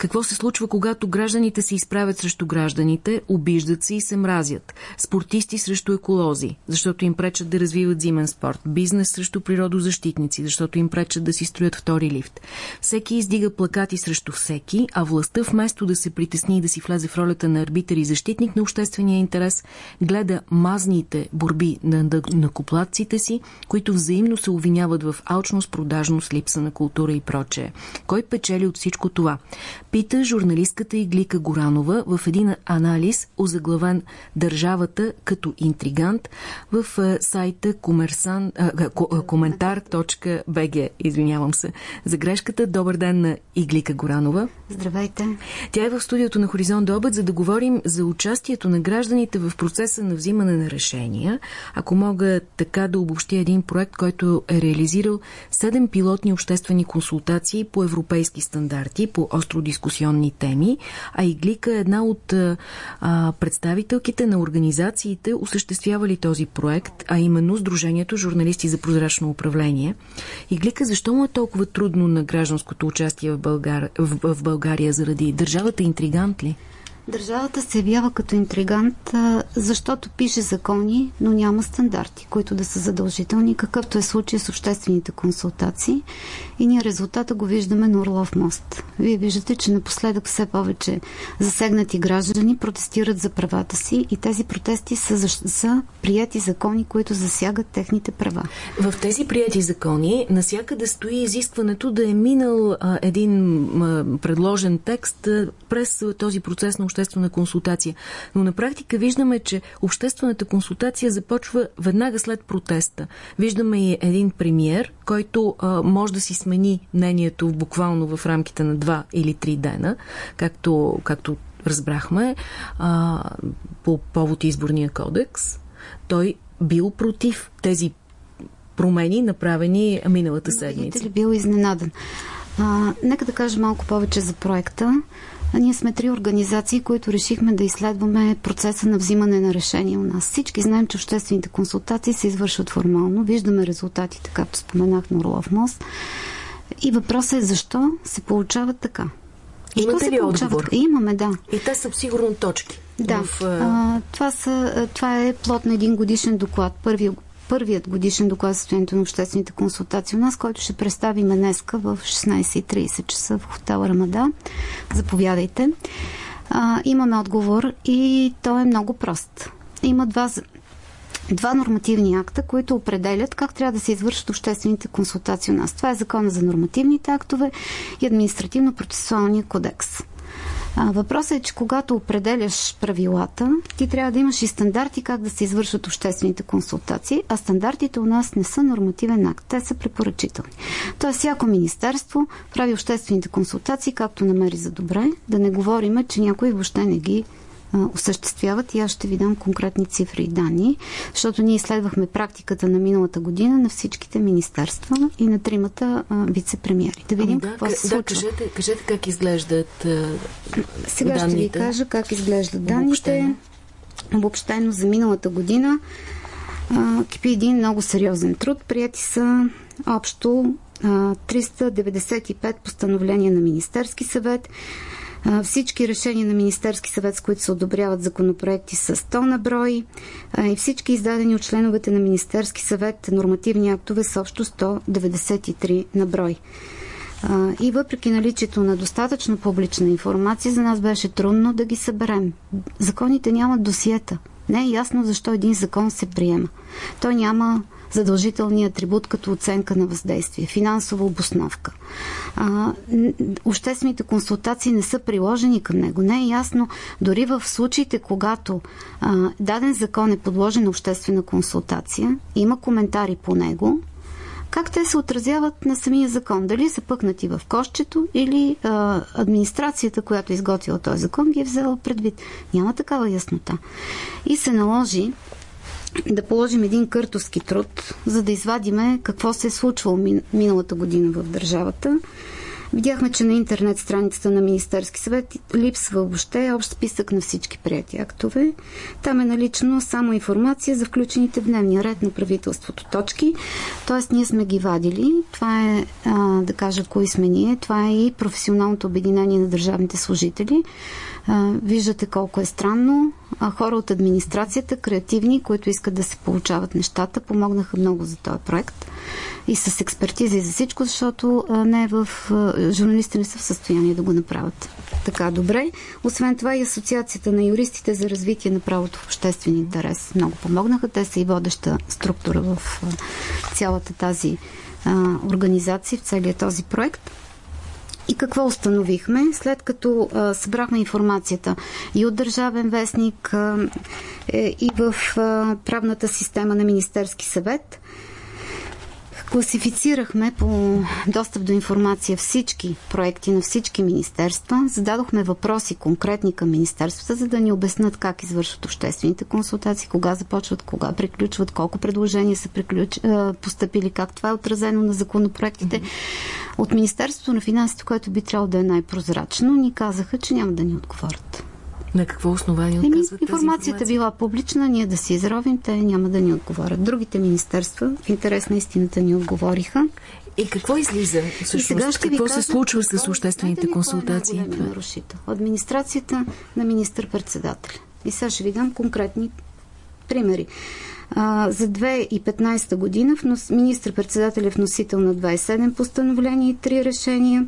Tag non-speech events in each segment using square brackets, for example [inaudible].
Какво се случва, когато гражданите се изправят срещу гражданите, обиждат се и се мразят? Спортисти срещу еколози, защото им пречат да развиват зимен спорт. Бизнес срещу природозащитници, защото им пречат да си строят втори лифт. Всеки издига плакати срещу всеки, а властта вместо да се притесни и да си влезе в ролята на арбитър и защитник на обществения интерес, гледа мазните борби на накоплатците си, които взаимно се обвиняват в алчност, продажност, липса на култура и прочее. Кой печели от всичко това? Пита журналистката Иглика Горанова в един анализ, озаглавен Държавата като интригант в сайта коментар.бг. Извинявам се за грешката. Добър ден на Иглика Горанова. Здравейте. Тя е в студиото на Хоризонт до обед, за да говорим за участието на гражданите в процеса на взимане на решения. Ако мога така да обобщя един проект, който е реализирал 7 пилотни обществени консултации по европейски стандарти, по остро дискусионни теми, а Иглика е една от а, представителките на организациите, осъществявали този проект, а именно Сдружението журналисти за прозрачно управление. Иглика, защо му е толкова трудно на гражданското участие в, Българ... в, България заради държавата интригант ли? Държавата се явява като интригант, защото пише закони, но няма стандарти, които да са задължителни, какъвто е случай с обществените консултации. И ние резултата го виждаме на Орлов мост. Вие виждате, че напоследък все повече засегнати граждани протестират за правата си и тези протести са, за, са прияти закони, които засягат техните права. В тези прияти закони насякъде стои изискването да е минал а, един а, предложен текст а, през този процес на обществена консултация. Но на практика виждаме, че обществената консултация започва веднага след протеста. Виждаме и един премиер, който а, може да си смени мнението буквално в рамките на два или три дена, както, както разбрахме, а, по повод изборния кодекс. Той бил против тези промени, направени миналата седмица. Видите ли, бил изненадан. А, нека да кажа малко повече за проекта. А ние сме три организации, които решихме да изследваме процеса на взимане на решения у нас. Всички знаем, че обществените консултации се извършват формално. Виждаме резултатите, както споменах на Орлов мост. И въпросът е защо се получават така. Имате ли отговор? Имаме, да. И те са сигурно точки. Да. В, а, това, са, това е плод на един годишен доклад. Първият първият годишен доклад за състоянието на обществените консултации у нас, който ще представим днеска в 16.30 часа в хотел Рамада. Заповядайте. А, имаме отговор и той е много прост. Има два, два нормативни акта, които определят как трябва да се извършат обществените консултации у нас. Това е закона за нормативните актове и административно-процесуалния кодекс. Въпросът е, че когато определяш правилата, ти трябва да имаш и стандарти как да се извършват обществените консултации, а стандартите у нас не са нормативен акт, те са препоръчителни. Тоест, всяко министерство прави обществените консултации както намери за добре, да не говориме, че някой въобще не ги осъществяват и аз ще ви дам конкретни цифри и данни, защото ние изследвахме практиката на миналата година на всичките министерства и на тримата вице-премьери. Да видим ами да, какво се случва. Да, кажете, кажете как изглеждат а, Сега данните. ще ви кажа как изглеждат данните. Обобщено за миналата година а, кипи един много сериозен труд. Прияти са общо а, 395 постановления на Министерски съвет, всички решения на Министерски съвет, с които се одобряват законопроекти са 100 на брой и всички издадени от членовете на Министерски съвет нормативни актове са общо 193 на брой. И въпреки наличието на достатъчно публична информация, за нас беше трудно да ги съберем. Законите нямат досиета. Не е ясно защо един закон се приема. Той няма задължителния атрибут като оценка на въздействие, финансова обосновка. А, обществените консултации не са приложени към него. Не е ясно дори в случаите, когато а, даден закон е подложен на обществена консултация, има коментари по него, как те се отразяват на самия закон. Дали са пъкнати в кошчето или а, администрацията, която е изготвила този закон, ги е взела предвид. Няма такава яснота. И се наложи да положим един къртовски труд, за да извадиме какво се е случвало миналата година в държавата. Видяхме, че на интернет страницата на Министерски съвет липсва въобще общ списък на всички прияти актове. Там е налично само информация за включените в дневния ред на правителството точки. Тоест, ние сме ги вадили. Това е, а, да кажа, кои сме ние. Това е и професионалното обединение на държавните служители. А, виждате колко е странно. Хора от администрацията, креативни, които искат да се получават нещата, помогнаха много за този проект и с експертиза и за всичко, защото не е в... журналистите не са в състояние да го направят така добре. Освен това и Асоциацията на юристите за развитие на правото в обществен интерес много помогнаха. Те са и водеща структура в цялата тази а, организация, в целият този проект. И какво установихме? След като а, събрахме информацията и от Държавен вестник, а, е, и в а, правната система на Министерски съвет, Класифицирахме по достъп до информация всички проекти на всички министерства. Зададохме въпроси конкретни към министерствата, за да ни обяснат как извършват обществените консултации, кога започват, кога приключват, колко предложения са приключ... поступили, как това е отразено на законопроектите. От Министерството на финансите, което би трябвало да е най-прозрачно, ни казаха, че няма да ни отговорят. На какво основание Еми, информацията информация? била публична, ние да си изровим, те няма да ни отговорят. Другите министерства в интерес на истината ни отговориха. И какво излиза всъщност? сега ще какво се случва с обществените консултации? Е нарушител. Администрацията на министър-председателя. И сега ще ви дам конкретни примери. А, за 2015 година министър-председател е вносител на 27 постановления и 3 решения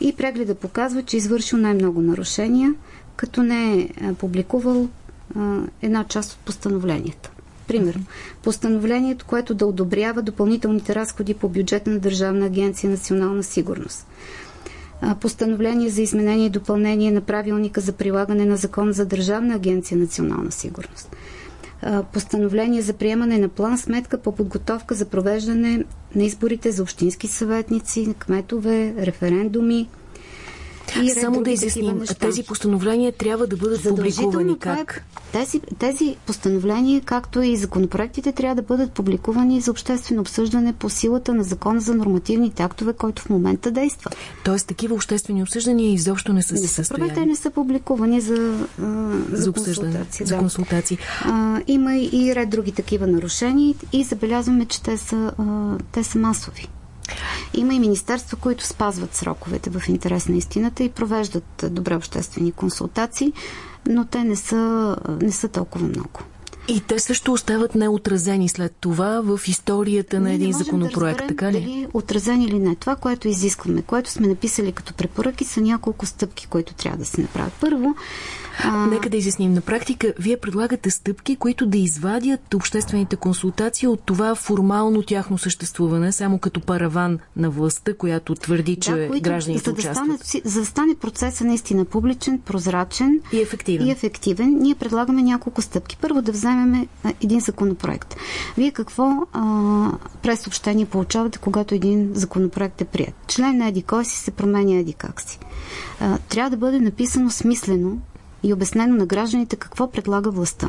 и прегледа показва, че е извършил най-много нарушения – като не е публикувал а, една част от постановленията. Примерно, постановлението, което да одобрява допълнителните разходи по бюджета на Държавна агенция Национална сигурност. Постановление за изменение и допълнение на правилника за прилагане на закон за Държавна агенция Национална сигурност. Постановление за приемане на план сметка по подготовка за провеждане на изборите за общински съветници, кметове, референдуми, и Само да изясним, тези постановления трябва да бъдат публикувани е как? Тези, тези постановления, както и законопроектите, трябва да бъдат публикувани за обществено обсъждане по силата на закона за нормативните актове, който в момента действа. Тоест, такива обществени обсъждания изобщо не са се състояли? Те не са публикувани за, за, за консултации. За консултации. А, има и ред други такива нарушения и забелязваме, че те са, а, те са масови. Има и министерства, които спазват сроковете в интерес на истината и провеждат добре обществени консултации, но те не са, не са толкова много. И те също остават неотразени след това в историята на един законопроект, да така ли? Дали отразени или не. Това, което изискваме, което сме написали като препоръки, са няколко стъпки, които трябва да се направят. Първо, а... Нека да изясним. На практика, вие предлагате стъпки, които да извадят обществените консултации от това формално тяхно съществуване, само като параван на властта, която твърди, че да, които, гражданите за да участват. Стане, за да стане процесът наистина публичен, прозрачен и ефективен. и ефективен, ние предлагаме няколко стъпки. Първо да вземем един законопроект. Вие какво а, през съобщение получавате, когато един законопроект е прият? Член на еди кой си се променя еди как си. А, трябва да бъде написано смислено, и обяснено на гражданите какво предлага властта.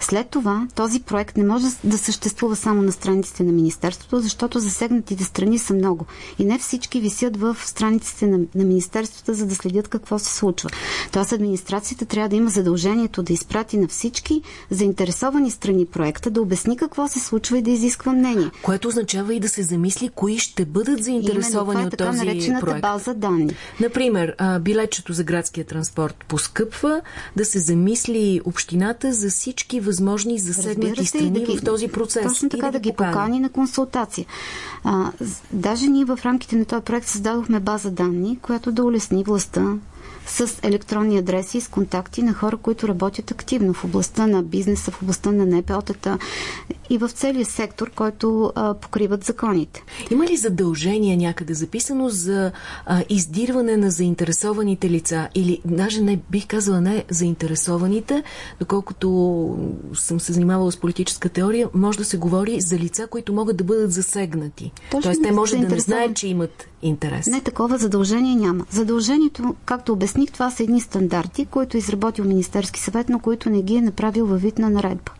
След това този проект не може да съществува само на страниците на Министерството, защото засегнатите страни са много. И не всички висят в страниците на, на Министерството, за да следят какво се случва. Тоест администрацията трябва да има задължението да изпрати на всички заинтересовани страни проекта, да обясни какво се случва и да изисква мнение. Което означава и да се замисли кои ще бъдат заинтересовани е от този проект. база данни. Например, билетчето за градския транспорт поскъпва, да се замисли общината за всички възможни засегнати страни да ги, в този процес. Точно така да, да ги покани. покани на консултация. А, даже ние в рамките на този проект създадохме база данни, която да улесни властта с електронни адреси и с контакти на хора, които работят активно в областта на бизнеса, в областта на НПО-тата и в целия сектор, който а, покриват законите. Има ли задължение някъде записано за а, издирване на заинтересованите лица? Или даже не бих казала не заинтересованите, доколкото съм се занимавала с политическа теория, може да се говори за лица, които могат да бъдат засегнати. Точно Тоест те може да не знаят, че имат интерес. Не, такова задължение няма. Задължението, както обясних, това са едни стандарти, които е изработил Министерски съвет, но които не ги е направил във вид на наредба.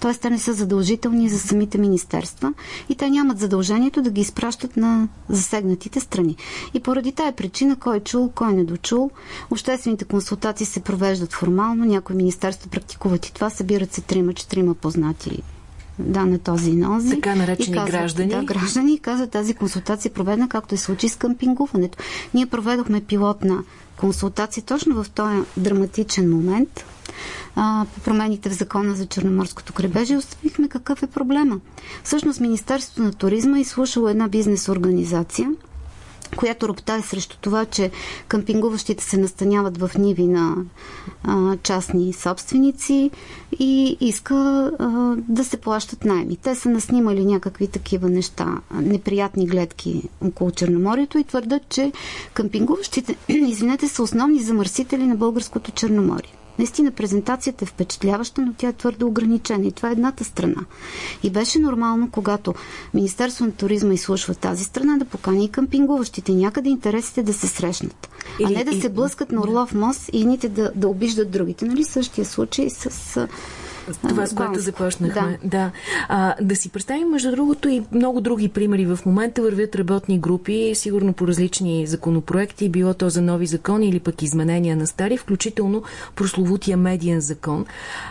Тоест, те не са задължителни за самите министерства и те нямат задължението да ги изпращат на засегнатите страни. И поради тая причина, кой е чул, кой не дочул, обществените консултации се провеждат формално, някои министерства практикуват и това, събират се трима-четирима познати да, на този и нози. Така наречени казват, граждани. Да, граждани казват тази консултация е проведена както е случай с къмпингуването. Ние проведохме пилотна консултация точно в този драматичен момент по промените в закона за Черноморското крайбрежие установихме какъв е проблема. Всъщност Министерството на туризма е изслушало една бизнес организация – която роптае срещу това, че къмпингуващите се настаняват в ниви на а, частни собственици и иска а, да се плащат найми. Те са наснимали някакви такива неща, неприятни гледки около Черноморието и твърдат, че къмпингуващите, [clears throat] извинете, са основни замърсители на българското Черноморие. Наистина презентацията е впечатляваща, но тя е твърдо ограничена и това е едната страна. И беше нормално, когато Министерство на туризма изслушва тази страна, да покани и къмпингуващите. Някъде интересите да се срещнат. а не да се блъскат на Орлов мост и едните да, да обиждат другите. Нали същия случай с това, с което започнахме. Да. Да. А, да си представим, между другото, и много други примери. В момента вървят работни групи, сигурно по различни законопроекти, било то за нови закони или пък изменения на стари, включително прословутия медиен закон.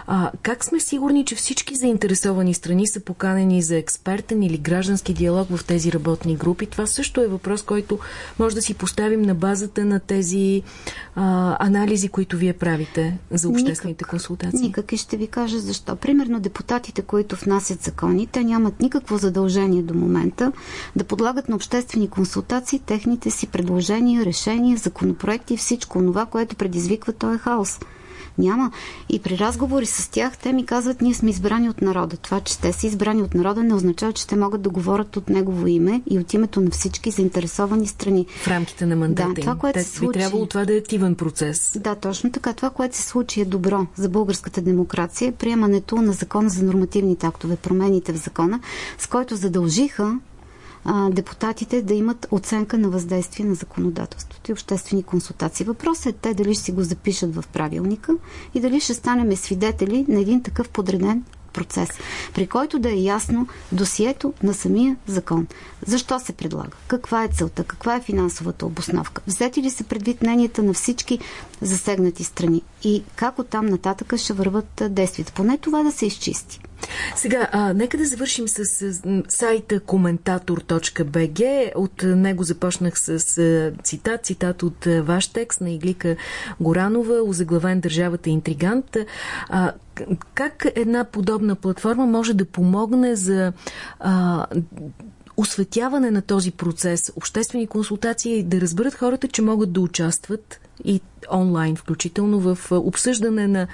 А, как сме сигурни, че всички заинтересовани страни са поканени за експертен или граждански диалог в тези работни групи? Това също е въпрос, който може да си поставим на базата на тези а, анализи, които вие правите за обществените никак, консултации. Никак и ще ви кажа защо. Примерно депутатите, които внасят закони, те нямат никакво задължение до момента да подлагат на обществени консултации техните си предложения, решения, законопроекти и всичко това, което предизвиква този хаос. Няма. И при разговори с тях те ми казват, ние сме избрани от народа. Това, че те са избрани от народа, не означава, че те могат да говорят от негово име и от името на всички заинтересовани страни. В рамките на мандата да, това, което те, се случи... би трябвало това да е активен процес. Да, точно така. Това, което се случи е добро за българската демокрация. Приемането на закона за нормативните актове, промените в закона, с който задължиха депутатите да имат оценка на въздействие на законодателството и обществени консултации. Въпросът е те дали ще си го запишат в правилника и дали ще станем свидетели на един такъв подреден процес, при който да е ясно досието на самия закон. Защо се предлага? Каква е целта? Каква е финансовата обосновка? Взети ли се предвид мненията на всички засегнати страни? И как оттам нататък ще върват действията? Поне това да се изчисти. Сега, а, нека да завършим с, с сайта коментатор.bg. От него започнах с, с цитат, цитат от ваш текст на Иглика Горанова, озаглавен Държавата интригант. А, как една подобна платформа може да помогне за а, осветяване на този процес, обществени консултации, да разберат хората, че могат да участват и онлайн, включително в обсъждане на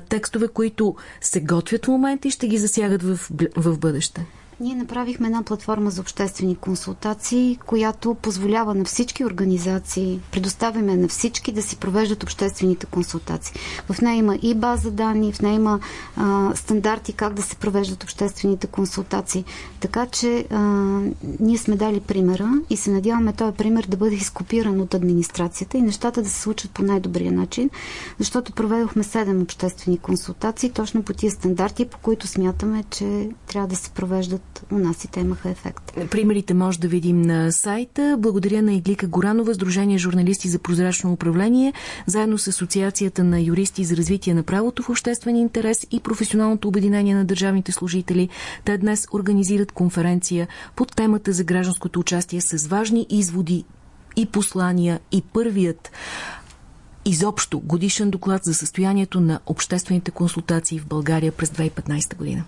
текстове, които се готвят в момента и ще ги засягат в, в бъдеще? Ние направихме една платформа за обществени консултации, която позволява на всички организации, предоставяме на всички да си провеждат обществените консултации. В нея има и база данни, в нея има а, стандарти как да се провеждат обществените консултации. Така че а, ние сме дали примера и се надяваме този пример да бъде изкопиран от администрацията и нещата да се случат по най-добрия начин, защото проведохме 7 обществени консултации точно по тия стандарти, по които смятаме, че трябва да се провеждат у нас и те имаха ефект. Примерите може да видим на сайта. Благодаря на Иглика Горанова, Сдружение журналисти за прозрачно управление, заедно с Асоциацията на юристи за развитие на правото в обществен интерес и професионалното обединение на държавните служители. Те днес организират конференция под темата за гражданското участие с важни изводи и послания и първият изобщо годишен доклад за състоянието на обществените консултации в България през 2015 година.